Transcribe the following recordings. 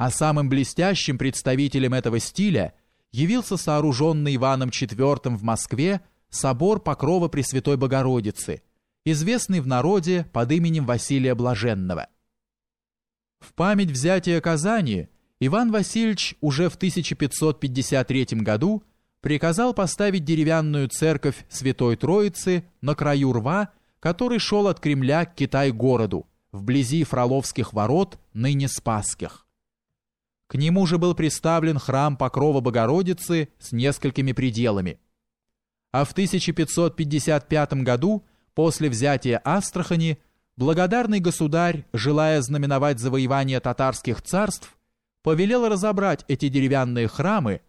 а самым блестящим представителем этого стиля явился сооруженный Иваном IV в Москве собор Покрова Пресвятой Богородицы, известный в народе под именем Василия Блаженного. В память взятия Казани Иван Васильевич уже в 1553 году приказал поставить деревянную церковь Святой Троицы на краю рва, который шел от Кремля к Китай-городу, вблизи Фроловских ворот, ныне Спасских. К нему же был приставлен храм Покрова Богородицы с несколькими пределами. А в 1555 году, после взятия Астрахани, благодарный государь, желая знаменовать завоевание татарских царств, повелел разобрать эти деревянные храмы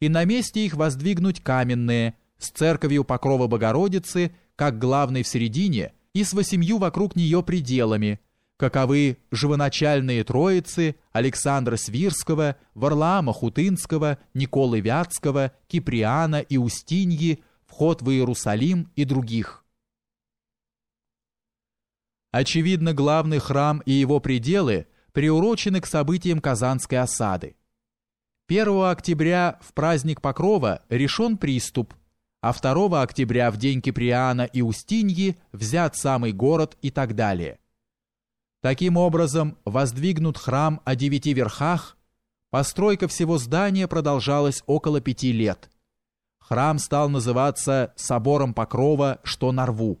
и на месте их воздвигнуть каменные, с церковью Покрова Богородицы, как главной в середине, и с восемью вокруг нее пределами, каковы живоначальные троицы Александра Свирского, Варлаама Хутынского, Николы Вятского, Киприана и Устиньи, вход в Иерусалим и других. Очевидно, главный храм и его пределы приурочены к событиям Казанской осады. 1 октября в праздник Покрова решен приступ, а 2 октября в день Киприана и Устиньи взят самый город и так далее. Таким образом, воздвигнут храм о девяти верхах, постройка всего здания продолжалась около пяти лет. Храм стал называться Собором Покрова, что на рву.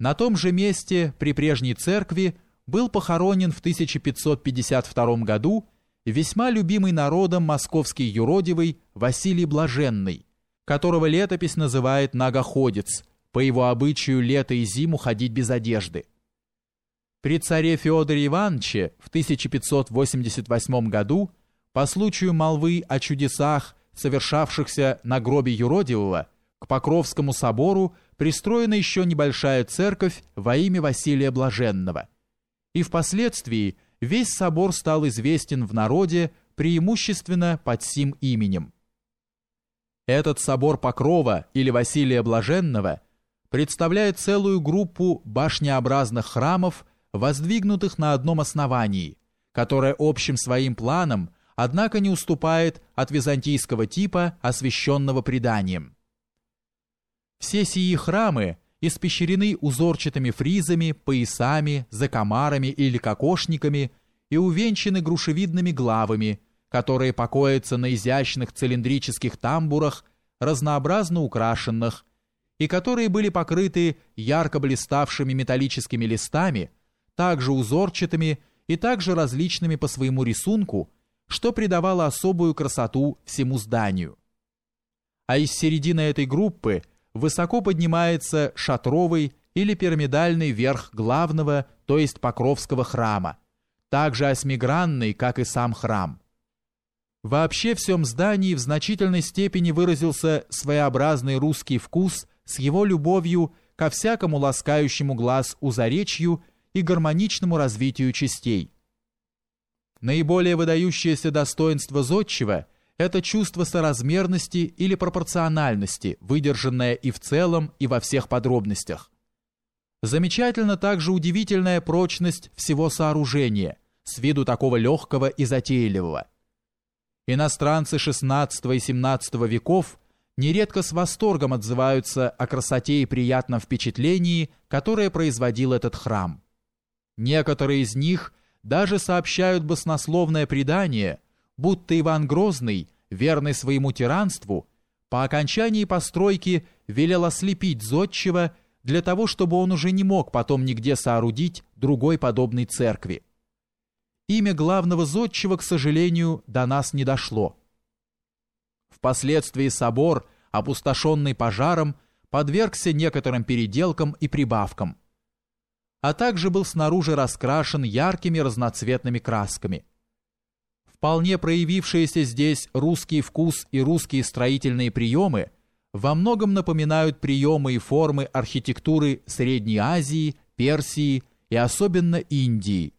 На том же месте, при прежней церкви, был похоронен в 1552 году весьма любимый народом московский юродивый Василий Блаженный, которого летопись называет «нагоходец», по его обычаю лето и зиму ходить без одежды. При царе Феодоре Ивановиче в 1588 году по случаю молвы о чудесах, совершавшихся на гробе юродивого, к Покровскому собору пристроена еще небольшая церковь во имя Василия Блаженного. И впоследствии весь собор стал известен в народе преимущественно под сим именем. Этот собор Покрова или Василия Блаженного представляет целую группу башнеобразных храмов, воздвигнутых на одном основании, которое общим своим планом, однако не уступает от византийского типа, освященного преданием. Все сии храмы испещрены узорчатыми фризами, поясами, закомарами или кокошниками и увенчаны грушевидными главами, которые покоятся на изящных цилиндрических тамбурах, разнообразно украшенных, и которые были покрыты ярко блиставшими металлическими листами, также узорчатыми и также различными по своему рисунку, что придавало особую красоту всему зданию. А из середины этой группы высоко поднимается шатровый или пирамидальный верх главного, то есть Покровского храма, также осьмигранный, как и сам храм. Вообще в всем здании в значительной степени выразился своеобразный русский вкус с его любовью ко всякому ласкающему глаз узоречью и гармоничному развитию частей. Наиболее выдающееся достоинство зодчего – это чувство соразмерности или пропорциональности, выдержанное и в целом, и во всех подробностях. Замечательно также удивительная прочность всего сооружения, с виду такого легкого и затейливого. Иностранцы XVI и XVII веков нередко с восторгом отзываются о красоте и приятном впечатлении, которое производил этот храм. Некоторые из них даже сообщают баснословное предание, будто Иван Грозный, верный своему тиранству, по окончании постройки велел ослепить зодчего для того, чтобы он уже не мог потом нигде соорудить другой подобной церкви. Имя главного зодчего, к сожалению, до нас не дошло. Впоследствии собор, опустошенный пожаром, подвергся некоторым переделкам и прибавкам – а также был снаружи раскрашен яркими разноцветными красками. Вполне проявившиеся здесь русский вкус и русские строительные приемы во многом напоминают приемы и формы архитектуры Средней Азии, Персии и особенно Индии,